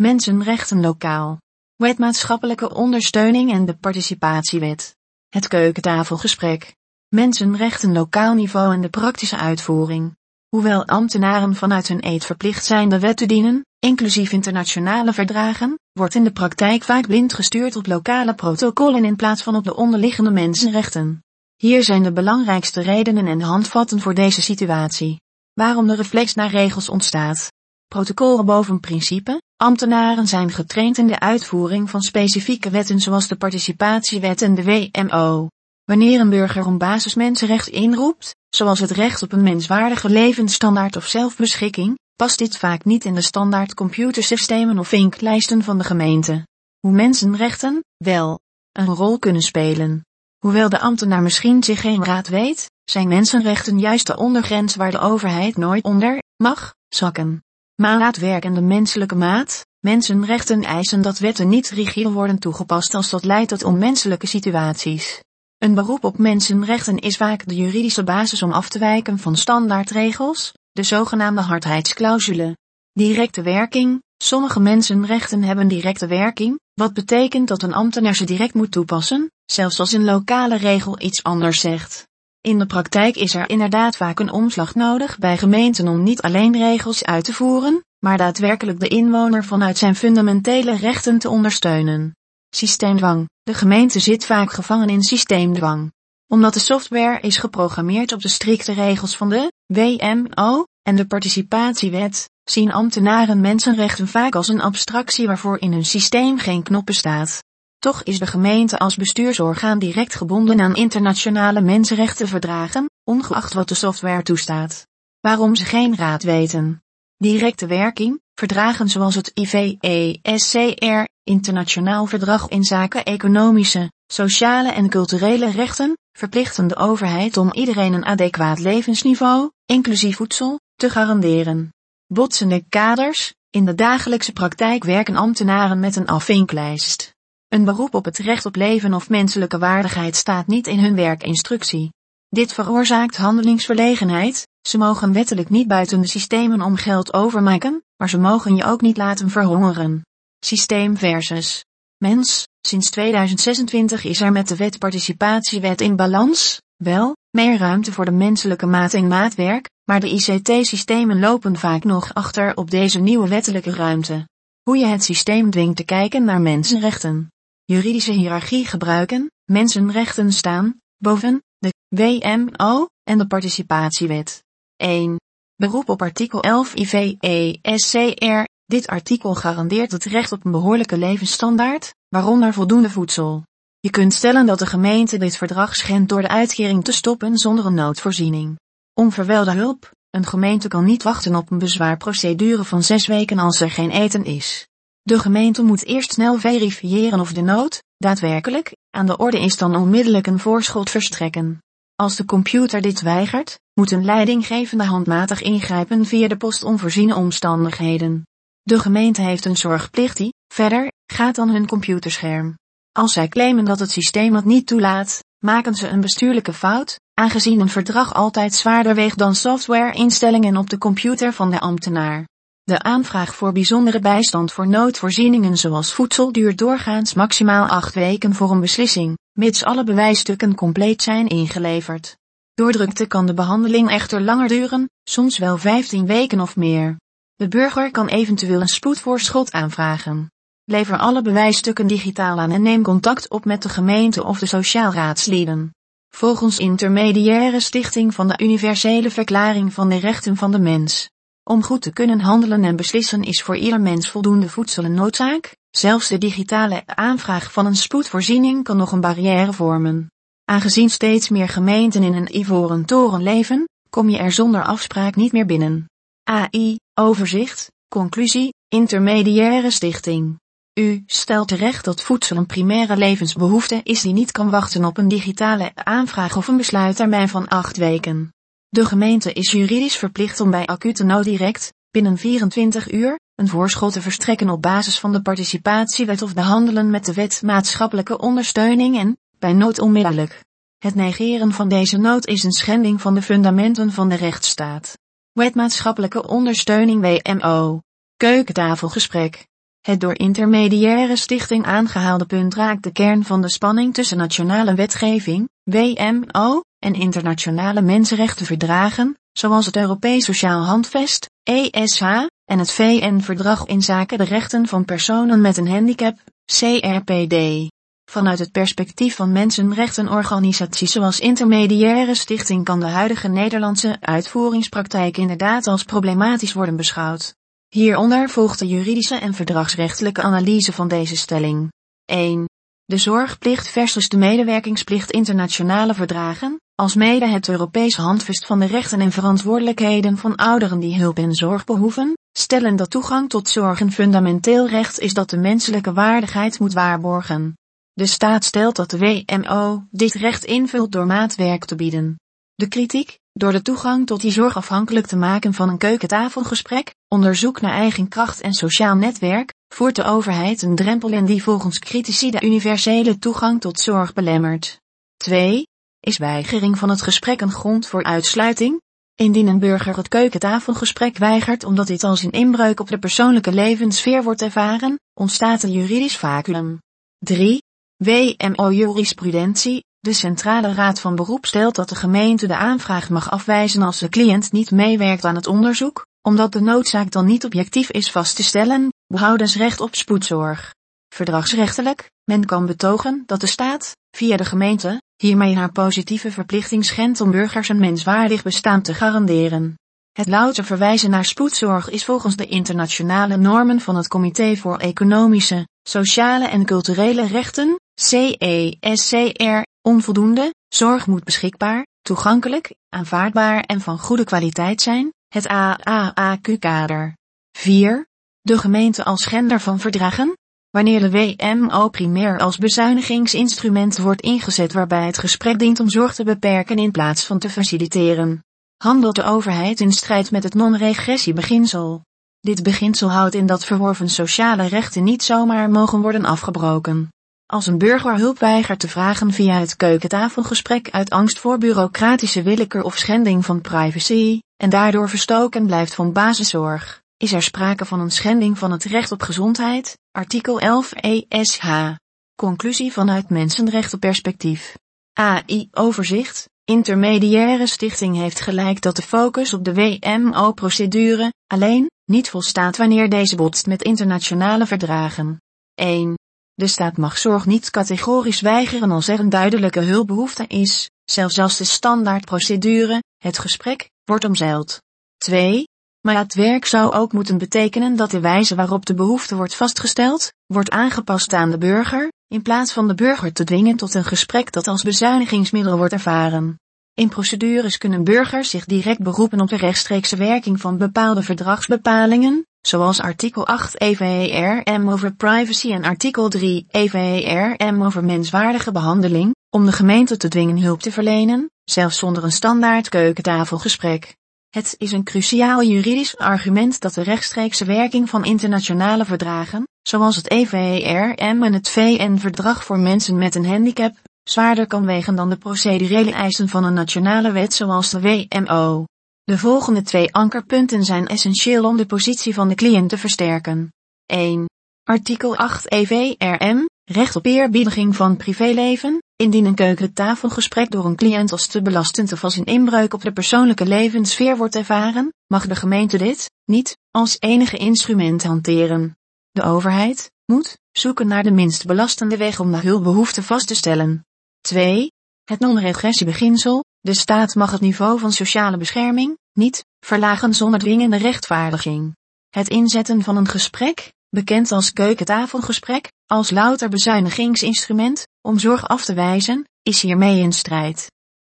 Mensenrechten lokaal. Wet maatschappelijke ondersteuning en de participatiewet. Het keukentafelgesprek. Mensenrechten lokaal niveau en de praktische uitvoering. Hoewel ambtenaren vanuit hun eed verplicht zijn de wet te dienen, inclusief internationale verdragen, wordt in de praktijk vaak blind gestuurd op lokale protocollen in plaats van op de onderliggende mensenrechten. Hier zijn de belangrijkste redenen en handvatten voor deze situatie. Waarom de reflex naar regels ontstaat. Protocol boven principe, ambtenaren zijn getraind in de uitvoering van specifieke wetten zoals de participatiewet en de WMO. Wanneer een burger om basismensenrecht inroept, zoals het recht op een menswaardige levensstandaard of zelfbeschikking, past dit vaak niet in de standaard computersystemen of vinklijsten van de gemeente. Hoe mensenrechten, wel, een rol kunnen spelen. Hoewel de ambtenaar misschien zich geen raad weet, zijn mensenrechten juist de ondergrens waar de overheid nooit onder mag zakken. Maatwerkende menselijke maat, mensenrechten eisen dat wetten niet rigide worden toegepast als dat leidt tot onmenselijke situaties. Een beroep op mensenrechten is vaak de juridische basis om af te wijken van standaardregels, de zogenaamde hardheidsclausule. Directe werking, sommige mensenrechten hebben directe werking, wat betekent dat een ambtenaar ze direct moet toepassen, zelfs als een lokale regel iets anders zegt. In de praktijk is er inderdaad vaak een omslag nodig bij gemeenten om niet alleen regels uit te voeren, maar daadwerkelijk de inwoner vanuit zijn fundamentele rechten te ondersteunen. Systeemdwang. De gemeente zit vaak gevangen in systeemdwang. Omdat de software is geprogrammeerd op de strikte regels van de WMO en de participatiewet, zien ambtenaren mensenrechten vaak als een abstractie waarvoor in hun systeem geen knop bestaat. Toch is de gemeente als bestuursorgaan direct gebonden aan internationale mensenrechtenverdragen, ongeacht wat de software toestaat. Waarom ze geen raad weten. Directe werking, verdragen zoals het IVESCR, Internationaal Verdrag in zaken economische, sociale en culturele rechten, verplichten de overheid om iedereen een adequaat levensniveau, inclusief voedsel, te garanderen. Botsende kaders, in de dagelijkse praktijk werken ambtenaren met een afvinklijst. Een beroep op het recht op leven of menselijke waardigheid staat niet in hun werkinstructie. Dit veroorzaakt handelingsverlegenheid, ze mogen wettelijk niet buiten de systemen om geld overmaken, maar ze mogen je ook niet laten verhongeren. Systeem versus mens, sinds 2026 is er met de wet participatiewet in balans, wel, meer ruimte voor de menselijke maat en maatwerk, maar de ICT-systemen lopen vaak nog achter op deze nieuwe wettelijke ruimte. Hoe je het systeem dwingt te kijken naar mensenrechten juridische hiërarchie gebruiken, mensenrechten staan, boven, de WMO en de participatiewet. 1. Beroep op artikel 11 IVE-SCR. Dit artikel garandeert het recht op een behoorlijke levensstandaard, waaronder voldoende voedsel. Je kunt stellen dat de gemeente dit verdrag schendt door de uitkering te stoppen zonder een noodvoorziening. Onverwelde hulp. Een gemeente kan niet wachten op een bezwaarprocedure van zes weken als er geen eten is. De gemeente moet eerst snel verifiëren of de nood, daadwerkelijk, aan de orde is dan onmiddellijk een voorschot verstrekken. Als de computer dit weigert, moet een leidinggevende handmatig ingrijpen via de post onvoorziene omstandigheden. De gemeente heeft een zorgplicht die, verder, gaat dan hun computerscherm. Als zij claimen dat het systeem het niet toelaat, maken ze een bestuurlijke fout, aangezien een verdrag altijd zwaarder weegt dan softwareinstellingen op de computer van de ambtenaar. De aanvraag voor bijzondere bijstand voor noodvoorzieningen zoals voedsel duurt doorgaans maximaal acht weken voor een beslissing, mits alle bewijsstukken compleet zijn ingeleverd. Door drukte kan de behandeling echter langer duren, soms wel 15 weken of meer. De burger kan eventueel een spoedvoorschot aanvragen. Lever alle bewijsstukken digitaal aan en neem contact op met de gemeente of de sociaalraadslieden. Volgens intermediaire stichting van de Universele Verklaring van de Rechten van de Mens om goed te kunnen handelen en beslissen is voor ieder mens voldoende voedsel een noodzaak, zelfs de digitale aanvraag van een spoedvoorziening kan nog een barrière vormen. Aangezien steeds meer gemeenten in een ivoren toren leven, kom je er zonder afspraak niet meer binnen. AI, overzicht, conclusie, intermediaire stichting. U stelt terecht dat voedsel een primaire levensbehoefte is die niet kan wachten op een digitale aanvraag of een besluittermijn van acht weken. De gemeente is juridisch verplicht om bij acute nood direct, binnen 24 uur, een voorschot te verstrekken op basis van de participatiewet of behandelen met de wet maatschappelijke ondersteuning en, bij nood onmiddellijk. Het negeren van deze nood is een schending van de fundamenten van de rechtsstaat. Wet maatschappelijke ondersteuning WMO. Keukentafelgesprek. Het door intermediaire stichting aangehaalde punt raakt de kern van de spanning tussen nationale wetgeving, WMO, en internationale mensenrechtenverdragen, zoals het Europees Sociaal Handvest, ESH, en het VN-verdrag in zaken de rechten van personen met een handicap, CRPD. Vanuit het perspectief van mensenrechtenorganisaties zoals Intermediaire Stichting kan de huidige Nederlandse uitvoeringspraktijk inderdaad als problematisch worden beschouwd. Hieronder volgt de juridische en verdragsrechtelijke analyse van deze stelling. 1. De zorgplicht versus de medewerkingsplicht internationale verdragen, als mede het Europees handvest van de rechten en verantwoordelijkheden van ouderen die hulp en zorg behoeven, stellen dat toegang tot zorg een fundamenteel recht is dat de menselijke waardigheid moet waarborgen. De staat stelt dat de WMO dit recht invult door maatwerk te bieden. De kritiek, door de toegang tot die zorg afhankelijk te maken van een keukentafelgesprek, onderzoek naar eigen kracht en sociaal netwerk, voert de overheid een drempel in die volgens critici de universele toegang tot zorg belemmert. 2. Is weigering van het gesprek een grond voor uitsluiting? Indien een burger het keukentafelgesprek weigert omdat dit als een inbreuk op de persoonlijke levenssfeer wordt ervaren, ontstaat een juridisch vacuüm. 3. WMO-jurisprudentie. De Centrale Raad van Beroep stelt dat de gemeente de aanvraag mag afwijzen als de cliënt niet meewerkt aan het onderzoek, omdat de noodzaak dan niet objectief is vast te stellen, behoudens recht op spoedzorg. Verdragsrechtelijk, men kan betogen dat de staat, via de gemeente, hiermee haar positieve verplichting schendt om burgers een menswaardig bestaan te garanderen. Het louter verwijzen naar spoedzorg is volgens de internationale normen van het Comité voor Economische, Sociale en Culturele Rechten, CESCR, onvoldoende, zorg moet beschikbaar, toegankelijk, aanvaardbaar en van goede kwaliteit zijn, het AAAQ-kader. 4. De gemeente als schender van verdragen, Wanneer de WMO primair als bezuinigingsinstrument wordt ingezet waarbij het gesprek dient om zorg te beperken in plaats van te faciliteren, handelt de overheid in strijd met het non-regressie-beginsel. Dit beginsel houdt in dat verworven sociale rechten niet zomaar mogen worden afgebroken. Als een burger hulp weigert te vragen via het keukentafelgesprek uit angst voor bureaucratische willekeur of schending van privacy, en daardoor verstoken blijft van basiszorg, is er sprake van een schending van het recht op gezondheid, artikel 11 ESH. Conclusie vanuit mensenrechtenperspectief. AI-overzicht, intermediaire stichting heeft gelijk dat de focus op de WMO-procedure, alleen, niet volstaat wanneer deze botst met internationale verdragen. 1. De staat mag zorg niet categorisch weigeren als er een duidelijke hulpbehoefte is, zelfs als de standaardprocedure, het gesprek, wordt omzeild. 2. Maar het werk zou ook moeten betekenen dat de wijze waarop de behoefte wordt vastgesteld, wordt aangepast aan de burger, in plaats van de burger te dwingen tot een gesprek dat als bezuinigingsmiddel wordt ervaren. In procedures kunnen burgers zich direct beroepen op de rechtstreekse werking van bepaalde verdragsbepalingen, zoals artikel 8 EVRM over privacy en artikel 3 EVRM over menswaardige behandeling, om de gemeente te dwingen hulp te verlenen, zelfs zonder een standaard keukentafelgesprek. Het is een cruciaal juridisch argument dat de rechtstreekse werking van internationale verdragen, zoals het EVRM en het VN-verdrag voor mensen met een handicap, zwaarder kan wegen dan de procedurele eisen van een nationale wet zoals de WMO. De volgende twee ankerpunten zijn essentieel om de positie van de cliënt te versterken. 1. Artikel 8 EVRM, recht op eerbiediging van privéleven, Indien een keukentafelgesprek door een cliënt als te belastend of als een inbreuk op de persoonlijke levenssfeer wordt ervaren, mag de gemeente dit, niet, als enige instrument hanteren. De overheid, moet, zoeken naar de minst belastende weg om de hulpbehoefte vast te stellen. 2. Het non-regressiebeginsel, de staat mag het niveau van sociale bescherming, niet, verlagen zonder dwingende rechtvaardiging. Het inzetten van een gesprek, bekend als keukentafelgesprek, als louter bezuinigingsinstrument, om zorg af te wijzen, is hiermee in strijd.